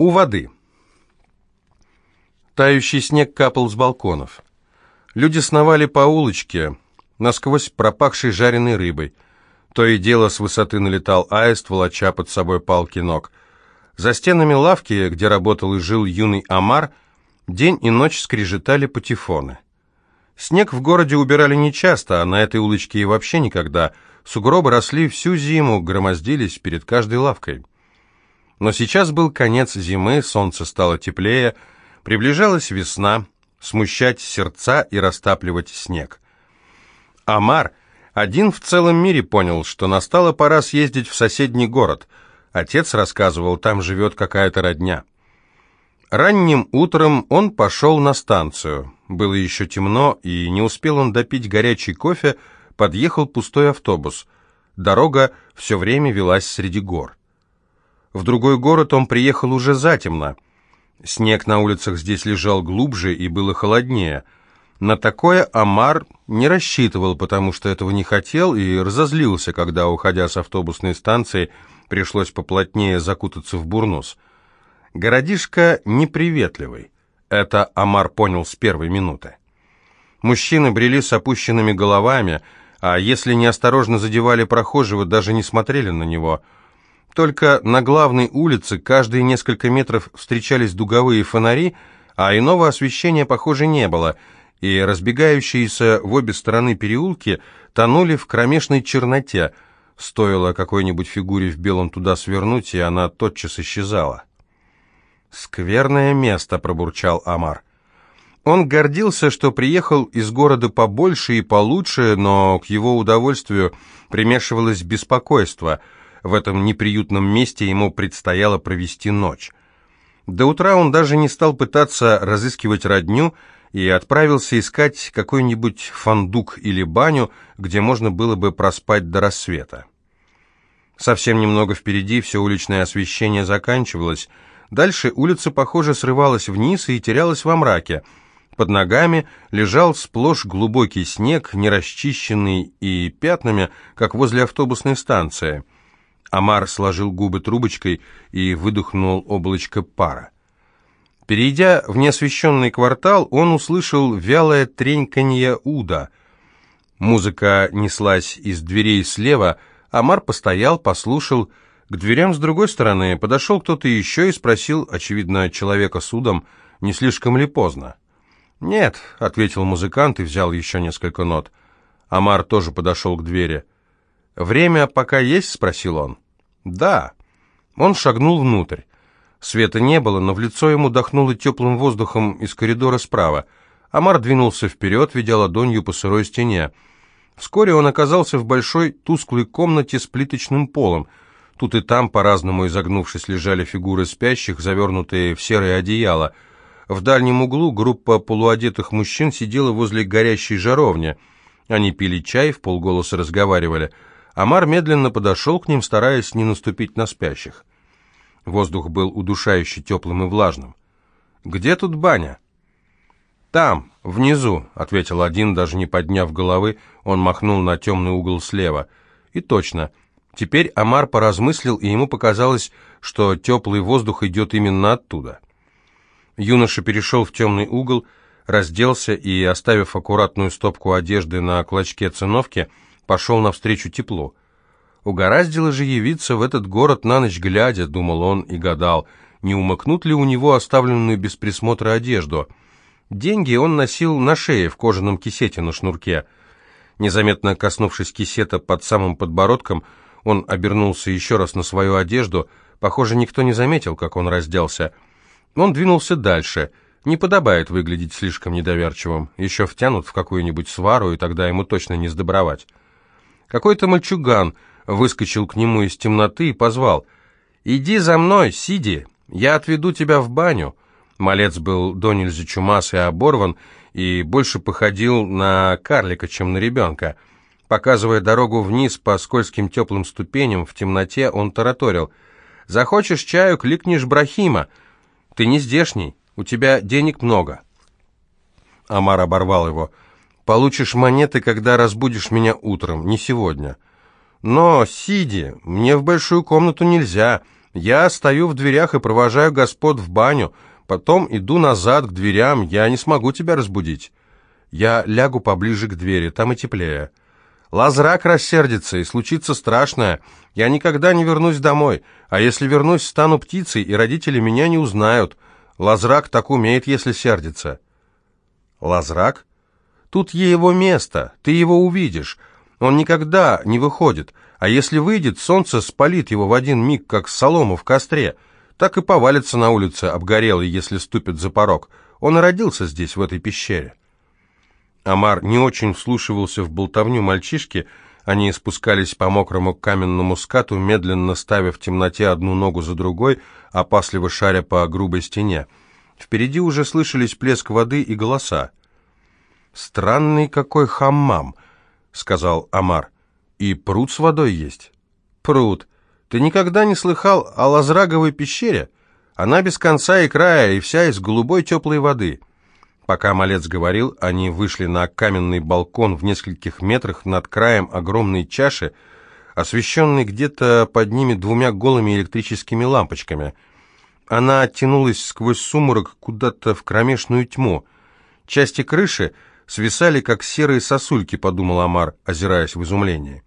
У воды. Тающий снег капал с балконов. Люди сновали по улочке, насквозь пропахшей жареной рыбой. То и дело с высоты налетал аист, волоча под собой палки ног. За стенами лавки, где работал и жил юный Амар, день и ночь скрежетали патефоны. Снег в городе убирали нечасто, а на этой улочке и вообще никогда. Сугробы росли всю зиму, громоздились перед каждой лавкой. Но сейчас был конец зимы, солнце стало теплее, приближалась весна, смущать сердца и растапливать снег. Амар один в целом мире понял, что настала пора съездить в соседний город. Отец рассказывал, там живет какая-то родня. Ранним утром он пошел на станцию. Было еще темно, и не успел он допить горячий кофе, подъехал пустой автобус. Дорога все время велась среди гор. В другой город он приехал уже затемно. Снег на улицах здесь лежал глубже и было холоднее. На такое Амар не рассчитывал, потому что этого не хотел и разозлился, когда, уходя с автобусной станции, пришлось поплотнее закутаться в бурнус. Городишко неприветливый. Это Амар понял с первой минуты. Мужчины брели с опущенными головами, а если неосторожно задевали прохожего, даже не смотрели на него. Только на главной улице каждые несколько метров встречались дуговые фонари, а иного освещения, похоже, не было, и разбегающиеся в обе стороны переулки тонули в кромешной черноте. Стоило какой-нибудь фигуре в белом туда свернуть, и она тотчас исчезала. «Скверное место», — пробурчал Амар. Он гордился, что приехал из города побольше и получше, но к его удовольствию примешивалось беспокойство. В этом неприютном месте ему предстояло провести ночь. До утра он даже не стал пытаться разыскивать родню и отправился искать какой-нибудь фандук или баню, где можно было бы проспать до рассвета. Совсем немного впереди все уличное освещение заканчивалось, Дальше улица, похоже, срывалась вниз и терялась во мраке. Под ногами лежал сплошь глубокий снег, не расчищенный и пятнами, как возле автобусной станции. Амар сложил губы трубочкой и выдохнул облачко пара. Перейдя в неосвещенный квартал, он услышал вялое треньканье уда. Музыка неслась из дверей слева, Амар постоял, послушал, к дверям с другой стороны подошел кто-то еще и спросил, очевидно, человека судом, не слишком ли поздно. «Нет», — ответил музыкант и взял еще несколько нот. Амар тоже подошел к двери. «Время пока есть?» — спросил он. «Да». Он шагнул внутрь. Света не было, но в лицо ему дохнуло теплым воздухом из коридора справа. Амар двинулся вперед, ведя ладонью по сырой стене. Вскоре он оказался в большой тусклой комнате с плиточным полом — Тут и там, по-разному изогнувшись, лежали фигуры спящих, завернутые в серое одеяло. В дальнем углу группа полуодетых мужчин сидела возле горящей жаровни. Они пили чай, в полголоса разговаривали. Амар медленно подошел к ним, стараясь не наступить на спящих. Воздух был удушающе теплым и влажным. «Где тут баня?» «Там, внизу», — ответил один, даже не подняв головы, он махнул на темный угол слева. И точно — Теперь Амар поразмыслил, и ему показалось, что теплый воздух идет именно оттуда. Юноша перешел в темный угол, разделся и, оставив аккуратную стопку одежды на клочке циновки, пошел навстречу теплу. Угораздило же явиться в этот город на ночь глядя, думал он и гадал, не умыкнут ли у него оставленную без присмотра одежду. Деньги он носил на шее в кожаном кисете на шнурке. Незаметно коснувшись кисета под самым подбородком, он обернулся еще раз на свою одежду. Похоже, никто не заметил, как он разделся. Он двинулся дальше. Не подобает выглядеть слишком недоверчивым. Еще втянут в какую-нибудь свару, и тогда ему точно не сдобровать. Какой-то мальчуган выскочил к нему из темноты и позвал. «Иди за мной, Сиди, я отведу тебя в баню». Малец был до нельзя чумас и оборван, и больше походил на карлика, чем на ребенка. Показывая дорогу вниз по скользким теплым ступеням, в темноте он тараторил. «Захочешь чаю, кликнешь Брахима. Ты не здешний, у тебя денег много». Амар оборвал его. «Получишь монеты, когда разбудишь меня утром, не сегодня». «Но, Сиди, мне в большую комнату нельзя. Я стою в дверях и провожаю господ в баню, потом иду назад к дверям, я не смогу тебя разбудить. Я лягу поближе к двери, там и теплее. Лазрак рассердится, и случится страшное. Я никогда не вернусь домой, а если вернусь, стану птицей, и родители меня не узнают. Лазрак так умеет, если сердится». «Лазрак? Тут его место, ты его увидишь. Он никогда не выходит, а если выйдет, солнце спалит его в один миг, как солому в костре. Так и повалится на улице, обгорелый, если ступит за порог. Он и родился здесь, в этой пещере». Амар не очень вслушивался в болтовню мальчишки, они спускались по мокрому каменному скату, медленно ставя в темноте одну ногу за другой, опасливо шаря по грубой стене. Впереди уже слышались плеск воды и голоса. «Странный какой хаммам», — сказал Амар. «И пруд с водой есть». «Пруд. Ты никогда не слыхал о Лазраговой пещере? Она без конца и края, и вся из голубой теплой воды». Пока малец говорил, они вышли на каменный балкон в нескольких метрах над краем огромной чаши, освещенной где-то под ними двумя голыми электрическими лампочками. Она оттянулась сквозь сумрак куда-то в кромешную тьму. Части крыши свисали, как серые сосульки, подумал Амар, озираясь в изумлении.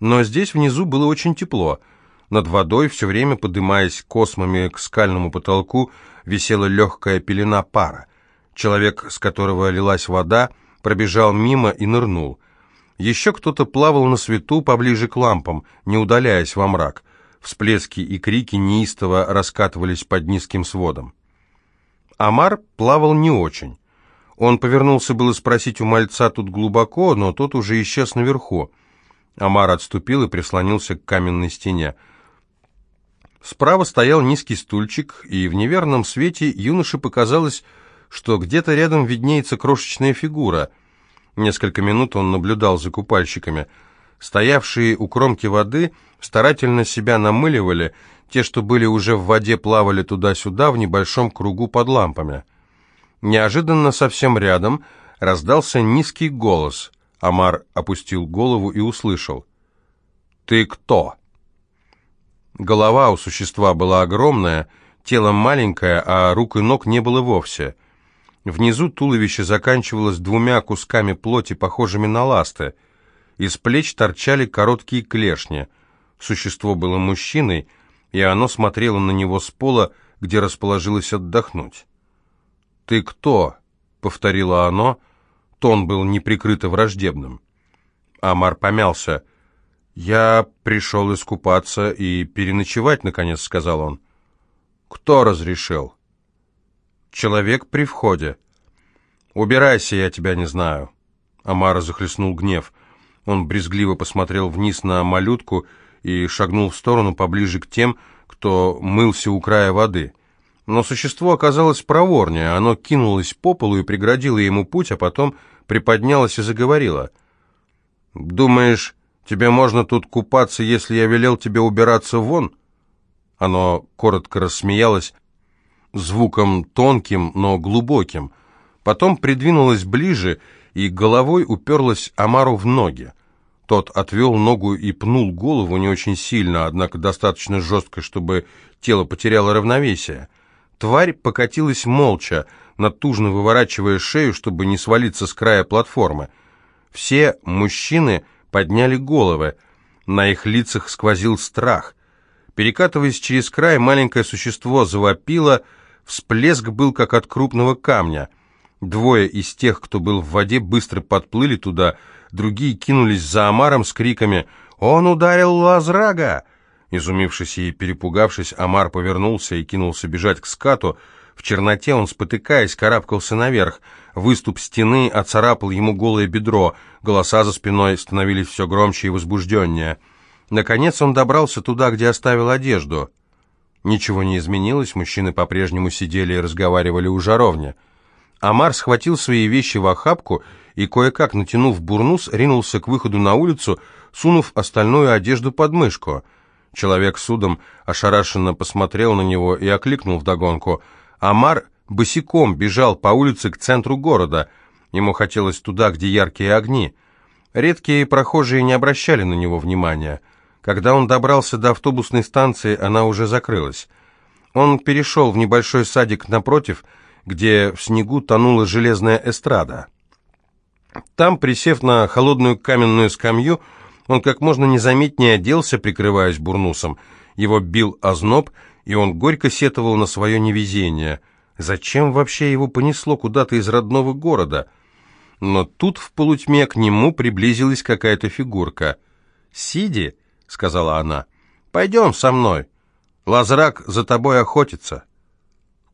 Но здесь внизу было очень тепло. Над водой, все время подымаясь космами к скальному потолку, висела легкая пелена пара. Человек, с которого лилась вода, пробежал мимо и нырнул. Еще кто-то плавал на свету поближе к лампам, не удаляясь во мрак. Всплески и крики неистово раскатывались под низким сводом. Амар плавал не очень. Он повернулся было спросить у мальца тут глубоко, но тот уже исчез наверху. Амар отступил и прислонился к каменной стене. Справа стоял низкий стульчик, и в неверном свете юноше показалось, что где-то рядом виднеется крошечная фигура. Несколько минут он наблюдал за купальщиками. Стоявшие у кромки воды старательно себя намыливали, те, что были уже в воде, плавали туда-сюда в небольшом кругу под лампами. Неожиданно совсем рядом раздался низкий голос. Амар опустил голову и услышал. «Ты кто?» Голова у существа была огромная, тело маленькое, а рук и ног не было вовсе. Внизу туловище заканчивалось двумя кусками плоти, похожими на ласты. Из плеч торчали короткие клешни. Существо было мужчиной, и оно смотрело на него с пола, где расположилось отдохнуть. «Ты кто?» — повторило оно. Тон был неприкрыто враждебным. Амар помялся. «Я пришел искупаться и переночевать, наконец», — сказал он. «Кто разрешил?» Человек при входе. «Убирайся, я тебя не знаю». Амара захлестнул гнев. Он брезгливо посмотрел вниз на малютку и шагнул в сторону поближе к тем, кто мылся у края воды. Но существо оказалось проворнее. Оно кинулось по полу и преградило ему путь, а потом приподнялось и заговорило. «Думаешь, тебе можно тут купаться, если я велел тебе убираться вон?» Оно коротко рассмеялось, звуком тонким, но глубоким. Потом придвинулась ближе и головой уперлась Амару в ноги. Тот отвел ногу и пнул голову не очень сильно, однако достаточно жестко, чтобы тело потеряло равновесие. Тварь покатилась молча, натужно выворачивая шею, чтобы не свалиться с края платформы. Все мужчины подняли головы, на их лицах сквозил страх. Перекатываясь через край, маленькое существо завопило, Всплеск был как от крупного камня. Двое из тех, кто был в воде, быстро подплыли туда, другие кинулись за Амаром с криками «Он ударил Лазрага!». Изумившись и перепугавшись, Амар повернулся и кинулся бежать к скату. В черноте он, спотыкаясь, карабкался наверх. Выступ стены оцарапал ему голое бедро. Голоса за спиной становились все громче и возбужденнее. Наконец он добрался туда, где оставил одежду. Ничего не изменилось, мужчины по-прежнему сидели и разговаривали у жаровни. Амар схватил свои вещи в охапку и, кое-как натянув бурнус, ринулся к выходу на улицу, сунув остальную одежду под мышку. Человек судом ошарашенно посмотрел на него и окликнул вдогонку. Амар босиком бежал по улице к центру города. Ему хотелось туда, где яркие огни. Редкие прохожие не обращали на него внимания. Когда он добрался до автобусной станции, она уже закрылась. Он перешел в небольшой садик напротив, где в снегу тонула железная эстрада. Там, присев на холодную каменную скамью, он как можно незаметнее оделся, прикрываясь бурнусом. Его бил озноб, и он горько сетовал на свое невезение. Зачем вообще его понесло куда-то из родного города? Но тут в полутьме к нему приблизилась какая-то фигурка. «Сиди», — сказала она, — «пойдем со мной. Лазрак за тобой охотится».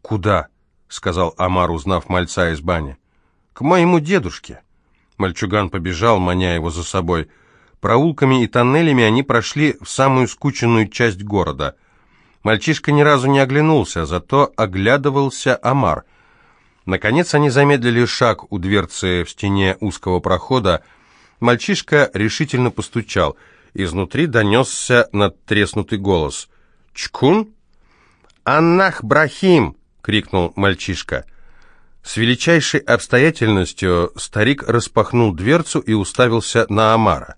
«Куда?» — сказал Амар, узнав мальца из бани. «К моему дедушке». Мальчуган побежал, маня его за собой. Проулками и тоннелями они прошли в самую скученную часть города. Мальчишка ни разу не оглянулся, зато оглядывался Амар. Наконец они замедлили шаг у дверцы в стене узкого прохода. Мальчишка решительно постучал. Изнутри донесся надтреснутый голос. «Чкун?» «Аннах Брахим!» — крикнул мальчишка. С величайшей обстоятельностью старик распахнул дверцу и уставился на Амара.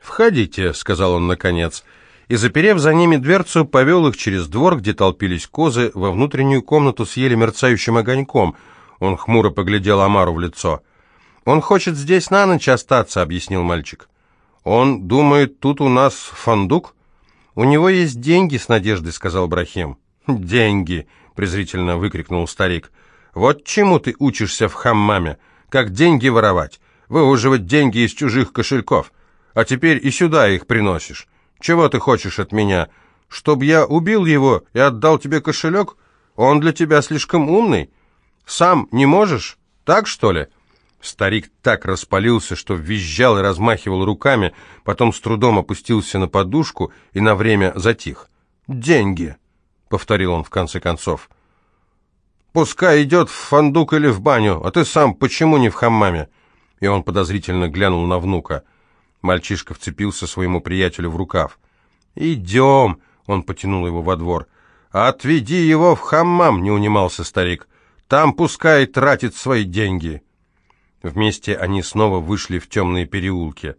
«Входите», — сказал он наконец, и, заперев за ними дверцу, повел их через двор, где толпились козы, во внутреннюю комнату с еле мерцающим огоньком. Он хмуро поглядел Амару в лицо. «Он хочет здесь на ночь остаться», — объяснил мальчик. «Он думает, тут у нас фандук?» «У него есть деньги», — с надеждой сказал Брахим. «Деньги», — презрительно выкрикнул старик. «Вот чему ты учишься в хаммаме? Как деньги воровать? Выуживать деньги из чужих кошельков. А теперь и сюда их приносишь. Чего ты хочешь от меня? Чтоб я убил его и отдал тебе кошелек? Он для тебя слишком умный. Сам не можешь? Так, что ли?» Старик так распалился, что визжал и размахивал руками, потом с трудом опустился на подушку и на время затих. «Деньги!» — повторил он в конце концов. «Пускай идет в фандук или в баню, а ты сам почему не в хаммаме?» И он подозрительно глянул на внука. Мальчишка вцепился своему приятелю в рукав. «Идем!» — он потянул его во двор. «Отведи его в хаммам!» — не унимался старик. «Там пускай тратит свои деньги!» Вместе они снова вышли в темные переулки.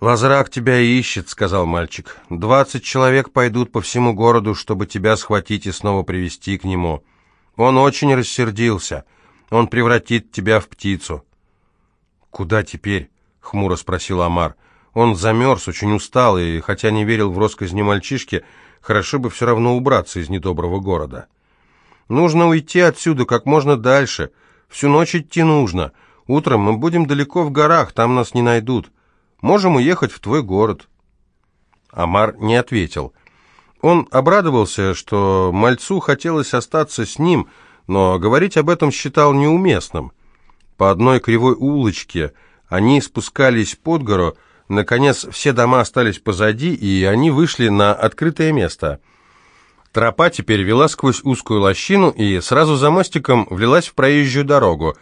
«Лазрак тебя ищет», — сказал мальчик. «Двадцать человек пойдут по всему городу, чтобы тебя схватить и снова привести к нему. Он очень рассердился. Он превратит тебя в птицу». «Куда теперь?» — хмуро спросил Амар. Он замерз, очень устал, и, хотя не верил в росказни мальчишки, хорошо бы все равно убраться из недоброго города. «Нужно уйти отсюда как можно дальше», — Всю ночь идти нужно. Утром мы будем далеко в горах, там нас не найдут. Можем уехать в твой город». Амар не ответил. Он обрадовался, что мальцу хотелось остаться с ним, но говорить об этом считал неуместным. По одной кривой улочке они спускались под гору, наконец все дома остались позади, и они вышли на открытое место – Тропа теперь вела сквозь узкую лощину и сразу за мостиком влилась в проезжую дорогу.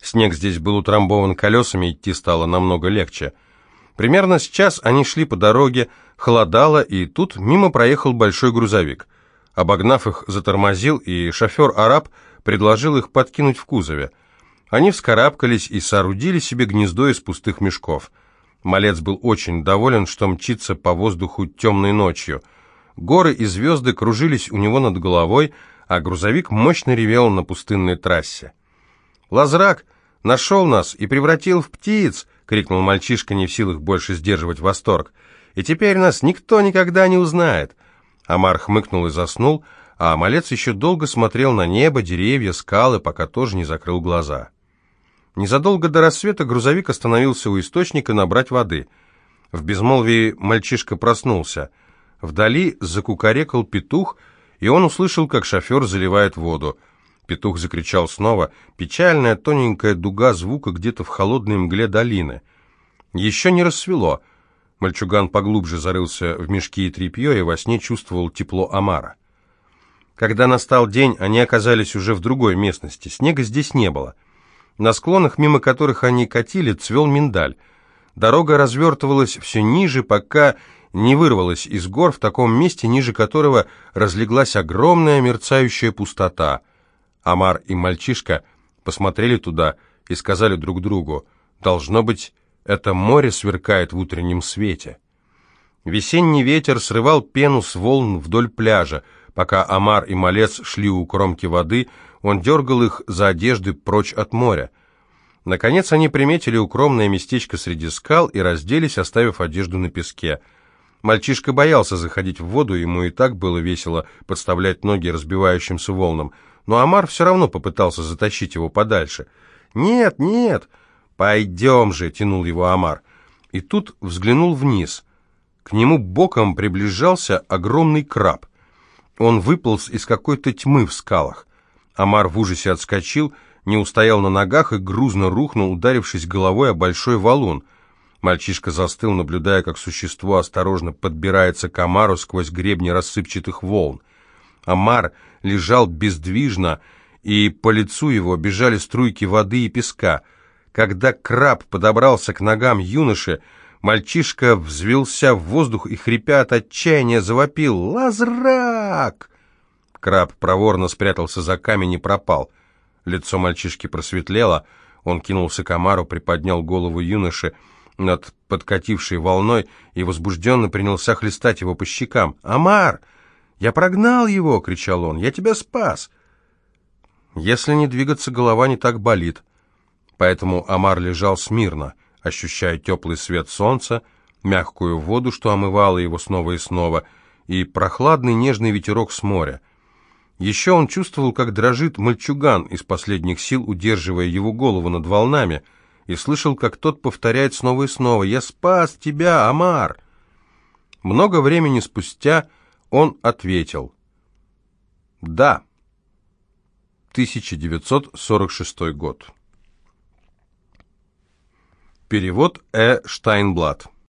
Снег здесь был утрамбован колесами, идти стало намного легче. Примерно с час они шли по дороге, холодало, и тут мимо проехал большой грузовик. Обогнав их, затормозил, и шофер-араб предложил их подкинуть в кузове. Они вскарабкались и соорудили себе гнездо из пустых мешков. Малец был очень доволен, что мчится по воздуху темной ночью – Горы и звезды кружились у него над головой, а грузовик мощно ревел на пустынной трассе. «Лазрак нашел нас и превратил в птиц!» — крикнул мальчишка, не в силах больше сдерживать восторг. «И теперь нас никто никогда не узнает!» Амар хмыкнул и заснул, а малец еще долго смотрел на небо, деревья, скалы, пока тоже не закрыл глаза. Незадолго до рассвета грузовик остановился у источника набрать воды. В безмолвии мальчишка проснулся — Вдали закукарекал петух, и он услышал, как шофер заливает воду. Петух закричал снова. Печальная тоненькая дуга звука где-то в холодной мгле долины. Еще не рассвело. Мальчуган поглубже зарылся в мешки и тряпье и во сне чувствовал тепло омара. Когда настал день, они оказались уже в другой местности. Снега здесь не было. На склонах, мимо которых они катили, цвел миндаль. Дорога развертывалась все ниже, пока не вырвалась из гор в таком месте, ниже которого разлеглась огромная мерцающая пустота. Амар и мальчишка посмотрели туда и сказали друг другу, «Должно быть, это море сверкает в утреннем свете». Весенний ветер срывал пену с волн вдоль пляжа. Пока Амар и Малец шли у кромки воды, он дергал их за одежды прочь от моря. Наконец они приметили укромное местечко среди скал и разделись, оставив одежду на песке. Мальчишка боялся заходить в воду, ему и так было весело подставлять ноги разбивающимся волнам, но Амар все равно попытался затащить его подальше. «Нет, нет, пойдем же», — тянул его Амар. И тут взглянул вниз. К нему боком приближался огромный краб. Он выполз из какой-то тьмы в скалах. Амар в ужасе отскочил — не устоял на ногах и грузно рухнул, ударившись головой о большой валун. Мальчишка застыл, наблюдая, как существо осторожно подбирается к Амару сквозь гребни рассыпчатых волн. Амар лежал бездвижно, и по лицу его бежали струйки воды и песка. Когда краб подобрался к ногам юноши, мальчишка взвелся в воздух и, хрипя от отчаяния, завопил «Лазрак!». Краб проворно спрятался за камень и пропал. Лицо мальчишки просветлело, он кинулся к Амару, приподнял голову юноши над подкатившей волной и возбужденно принялся хлестать его по щекам. «Амар! Я прогнал его!» — кричал он. «Я тебя спас!» Если не двигаться, голова не так болит. Поэтому Амар лежал смирно, ощущая теплый свет солнца, мягкую воду, что омывало его снова и снова, и прохладный нежный ветерок с моря. Еще он чувствовал, как дрожит мальчуган из последних сил, удерживая его голову над волнами, и слышал, как тот повторяет снова и снова «Я спас тебя, Амар!». Много времени спустя он ответил «Да». 1946 год. Перевод Э. Штайнблат